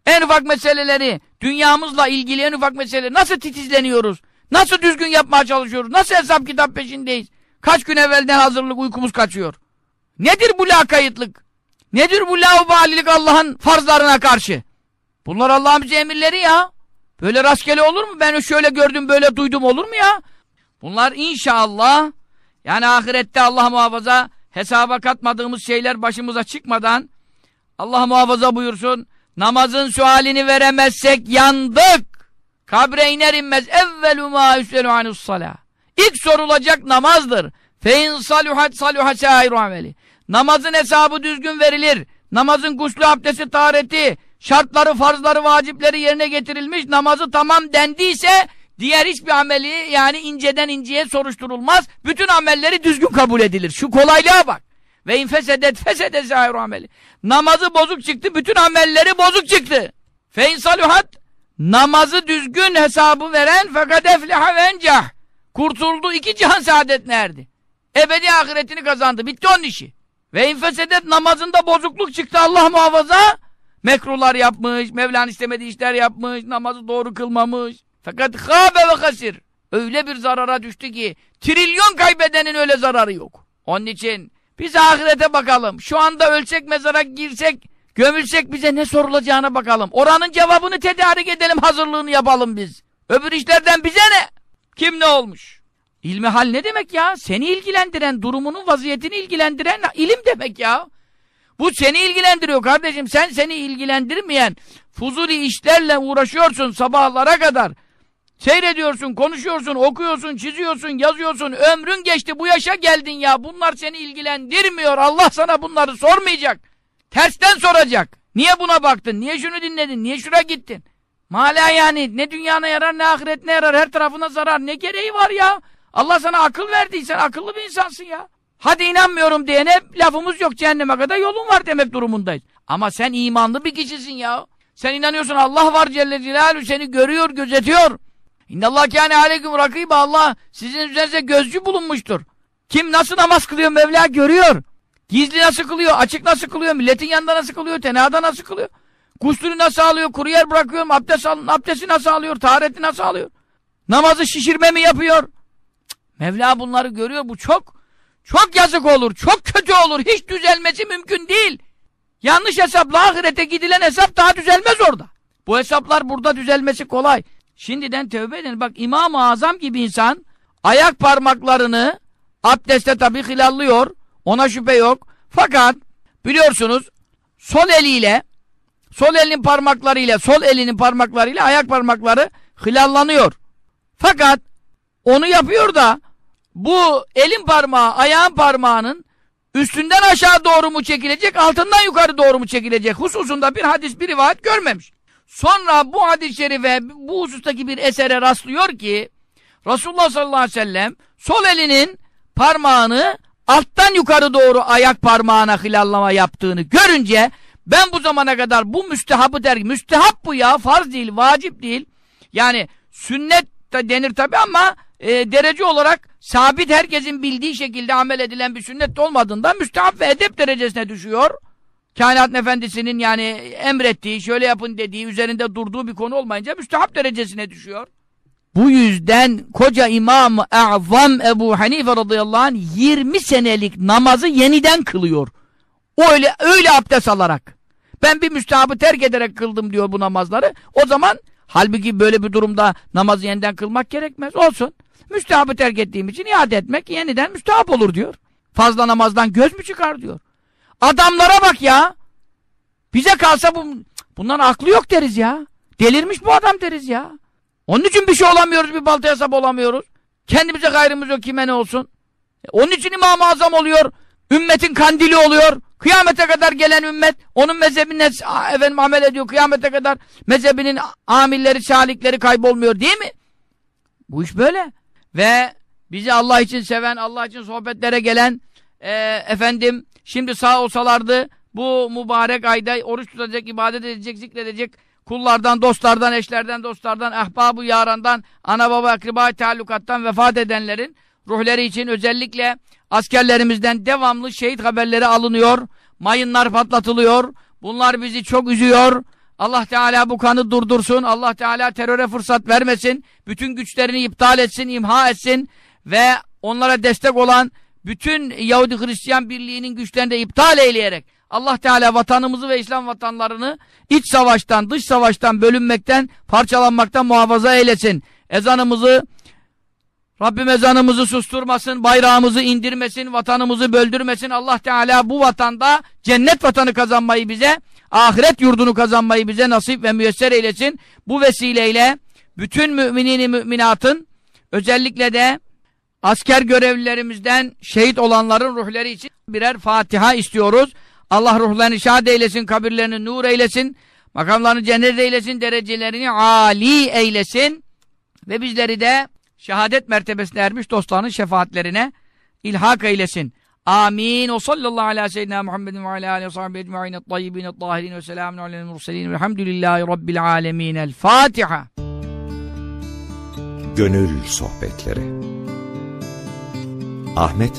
En ufak meseleleri, dünyamızla ilgili en ufak meseleleri nasıl titizleniyoruz? Nasıl düzgün yapmaya çalışıyoruz? Nasıl hesap kitap peşindeyiz? Kaç gün evvelden hazırlık uykumuz kaçıyor? Nedir bu lakayıtlık? Nedir bu laubalilik Allah'ın farzlarına karşı? Bunlar Allah'ın bize emirleri ya. Böyle rastgele olur mu? Ben şöyle gördüm, böyle duydum olur mu ya? Bunlar inşallah yani ahirette Allah muhafaza hesaba katmadığımız şeyler başımıza çıkmadan Allah muhafaza buyursun namazın sualini veremezsek yandık. Kabre iner inmez evvelu ma yüselu anussalâ. İlk sorulacak namazdır. Fe in saluhat saluha sâiru ameli. Namazın hesabı düzgün verilir. Namazın guslü abdesti, tahareti, şartları, farzları, vacipleri yerine getirilmiş. Namazı tamam dendiyse diğer hiçbir ameli yani inceden inceye soruşturulmaz. Bütün amelleri düzgün kabul edilir. Şu kolaylığa bak. Ve in fesedet fesede sâiru ameli. Namazı bozuk çıktı, bütün amelleri bozuk çıktı. Fe in saluhat namazı düzgün hesabı veren fakat efliha ve encah. Kurtuldu iki cihan saadetine erdi. Ebedi ahiretini kazandı. Bitti onun işi. Ve infesedet namazında bozukluk çıktı Allah muhafaza. Mekruhlar yapmış, Mevla'nın istemediği işler yapmış, namazı doğru kılmamış. Fakat hâbe ve kasir. Öyle bir zarara düştü ki trilyon kaybedenin öyle zararı yok. Onun için biz ahirete bakalım. Şu anda ölçek mezara girsek, gömülsek bize ne sorulacağına bakalım. Oranın cevabını tedarik edelim, hazırlığını yapalım biz. Öbür işlerden bize ne? Kim ne olmuş? İlmi hal ne demek ya? Seni ilgilendiren, durumunun vaziyetini ilgilendiren ilim demek ya. Bu seni ilgilendiriyor kardeşim. Sen seni ilgilendirmeyen fuzuli işlerle uğraşıyorsun sabahlara kadar. Seyrediyorsun, konuşuyorsun, okuyorsun, çiziyorsun, yazıyorsun. Ömrün geçti, bu yaşa geldin ya. Bunlar seni ilgilendirmiyor. Allah sana bunları sormayacak. Tersten soracak. Niye buna baktın? Niye şunu dinledin? Niye şura gittin? Mala yani ne dünyana yarar ne ahiretine yarar her tarafına zarar. Ne gereği var ya? Allah sana akıl verdiysen akıllı bir insansın ya. Hadi inanmıyorum diyene lafımız yok cehenneme kadar yolun var demek durumundayız. Ama sen imanlı bir kişisin ya. Sen inanıyorsun Allah var Celle Celaluhu seni görüyor gözetiyor. İnnallah kâne aleyküm rakîbe. Allah sizin üzerinize gözcü bulunmuştur. Kim nasıl namaz kılıyor Mevla görüyor gizli nasıl kılıyor açık nasıl kılıyor milletin yanında nasıl kılıyor tenada nasıl kılıyor Guslünü nasıl alıyor? Kuru yer bırakıyorum. Abdest al abdesti nasıl alıyor? Tahareti nasıl alıyor? Namazı şişirme mi yapıyor? Cık, Mevla bunları görüyor. Bu çok çok yazık olur. Çok kötü olur. Hiç düzelmesi mümkün değil. Yanlış hesapla ahirete gidilen hesap daha düzelmez orada. Bu hesaplar burada düzelmesi kolay. Şimdiden tövbe edin. Bak İmam-ı Azam gibi insan ayak parmaklarını abdeste tabi hilallıyor. Ona şüphe yok. Fakat biliyorsunuz sol eliyle sol elinin parmaklarıyla, sol elinin parmaklarıyla ayak parmakları hilallanıyor. Fakat onu yapıyor da bu elin parmağı, ayağın parmağının üstünden aşağı doğru mu çekilecek, altından yukarı doğru mu çekilecek hususunda bir hadis, bir rivayet görmemiş. Sonra bu hadis-i şerife, bu husustaki bir esere rastlıyor ki Resulullah sallallahu aleyhi ve sellem sol elinin parmağını alttan yukarı doğru ayak parmağına hilallama yaptığını görünce ben bu zamana kadar bu müstehabı der. Müstehap bu ya, farz değil, vacip değil. Yani sünnet de denir tabi ama e, derece olarak sabit herkesin bildiği şekilde amel edilen bir sünnet olmadığından müstehap ve edep derecesine düşüyor. Kainat Efendisi'nin yani emrettiği, şöyle yapın dediği, üzerinde durduğu bir konu olmayınca müstehap derecesine düşüyor. Bu yüzden koca İmam-ı A'zam Ebu Hanife radıyallahu anh 20 senelik namazı yeniden kılıyor. Öyle, öyle abdest alarak. Ben bir müstehabı terk ederek kıldım diyor bu namazları. O zaman halbuki böyle bir durumda namazı yeniden kılmak gerekmez. Olsun. Müstehabı terk ettiğim için iade etmek yeniden müstehap olur diyor. Fazla namazdan göz mü çıkar diyor. Adamlara bak ya. Bize kalsa bu, bundan aklı yok deriz ya. Delirmiş bu adam deriz ya. Onun için bir şey olamıyoruz, bir baltaya sap olamıyoruz. Kendimize gayrımız yok, kime ne olsun. E, onun için İmam-ı Azam oluyor, ümmetin kandili oluyor. Kıyamete kadar gelen ümmet, onun mezhebine efendim amel ediyor. Kıyamete kadar mezhebinin amilleri, şalikleri kaybolmuyor değil mi? Bu iş böyle. Ve bizi Allah için seven, Allah için sohbetlere gelen, e, efendim şimdi sağ olsalardı bu mübarek ayda oruç tutacak, ibadet edecek, zikredecek, kullardan, dostlardan, eşlerden, dostlardan, ahbabı yarandan, ana baba, akribay taallukattan vefat edenlerin ruhları için özellikle askerlerimizden devamlı şehit haberleri alınıyor. Mayınlar patlatılıyor. Bunlar bizi çok üzüyor. Allah Teala bu kanı durdursun. Allah Teala teröre fırsat vermesin. Bütün güçlerini iptal etsin, imha etsin ve onlara destek olan bütün Yahudi Hristiyan birliğinin güçlerini de iptal eyleyerek Allah Teala vatanımızı ve İslam vatanlarını iç savaştan, dış savaştan, bölünmekten, parçalanmaktan muhafaza eylesin. Ezanımızı Rabbim ezanımızı susturmasın, bayrağımızı indirmesin, vatanımızı böldürmesin. Allah Teala bu vatanda cennet vatanı kazanmayı bize, ahiret yurdunu kazanmayı bize nasip ve müyesser eylesin. Bu vesileyle bütün müminin müminatın özellikle de asker görevlilerimizden şehit olanların ruhları için birer Fatiha istiyoruz. Allah ruhlarını şad eylesin, kabirlerini nur eylesin, makamlarını cennet eylesin, derecelerini âli eylesin ve bizleri de şehadet mertebesine ermiş dostlarının şefaatlerine ilhak eylesin. Amin. O sallallahu ala seyyidina Muhammedin ve ala aleyhi ve sahibi ecma'in et-tayyibin et-tahirin ve selamun aleyhi murselin velhamdülillahi rabbil alemin. El Fatiha. Gönül Sohbetleri Ahmet